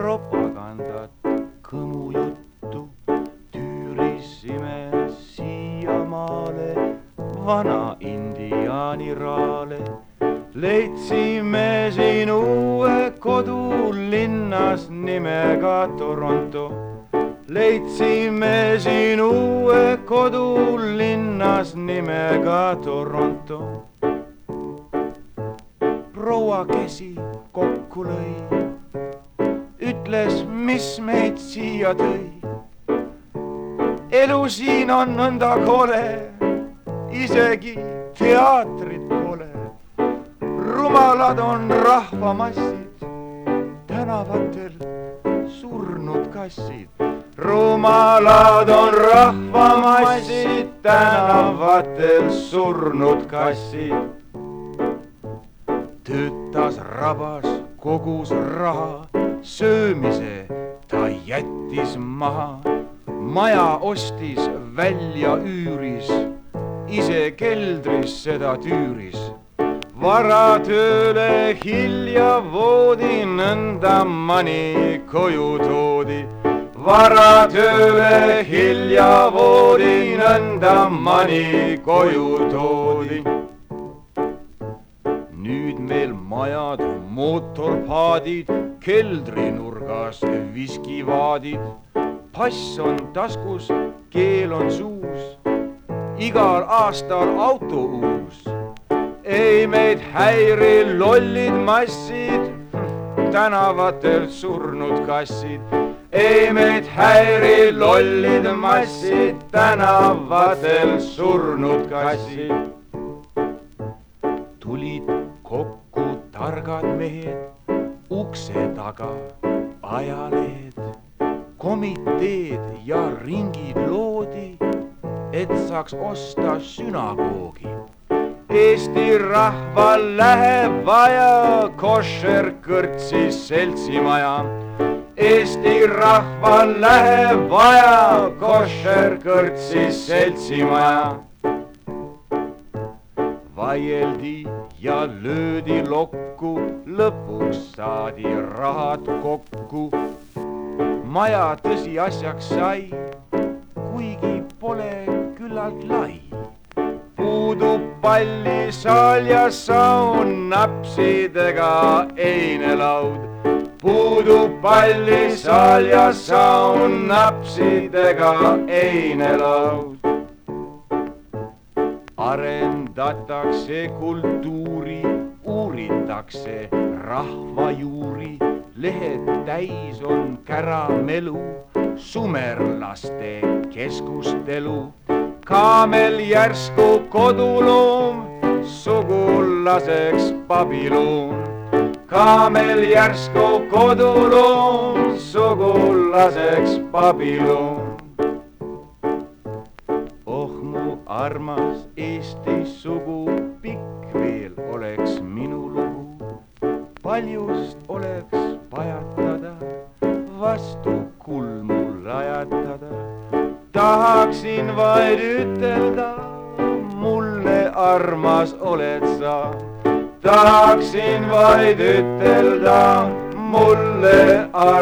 propagandat, kõmujuttu tüürisime siiamaale, vana indiaani raale. leidsime siin uue kodu linnas nimega Toronto. leidsime siin uue kodu linnas nimega Toronto. proua Kesi kokku lõi ütles, mis meid siia tõi elu siin on nõnda kole, isegi teatrit pole. rumalad on rahvamassid, tänavatel surnud kassid. rumalad on rahvamassid, tänavatel surnud kassid. töötas rabas, kogus raha, söömise ta jättis maha maja ostis, välja üüris, ise keldris seda tüüris. vara tööle, hilja voodi, nõnda mani koju toodi. vara tööle, hilja voodi, nõnda mani koju toodi. Nüüd meil majad, mootorpaadid, keldrinurgas viskivaadid pass on taskus, keel on suus, igal aastal auto uus. ei meid häiri lollid massid, tänavatel surnud kassid. ei meid häiri lollid massid, tänavatel surnud kassid. Targad mehed ukse taga, ajalehed komiteed ja ringid loodi, et saaks osta sünagoogi. Eesti rahval läheb vaja koššer-kõrtsis seltsimaja. Eesti rahval läheb vaja koššer-kõrtsis seltsimaja. Vaieldi ja löödi lokku, lõpuks saadi rahad kokku maja tõsiasjaks sai, kuigi pole küllalt lai. puudub pallisaal ja saun napsidega einelaud. puudub pallisaal ja saun napsidega einelaud. Arendatakse kultuuri, uuritakse rahvajuuri lehed täis on käramelu, sumerlaste keskustelu. kaamel järsku koduloom, sugulaseks pabiloon. kaamel järsku koduloom, sugulaseks pabiloon. Armas Eesti sugu, pikk veel oleks minu lugu, paljust oleks pajatada, vastu kulmu lajatada. tahaksin vaid ütelda, mulle armas oled sa. tahaksin vaid ütelda, mulle armas.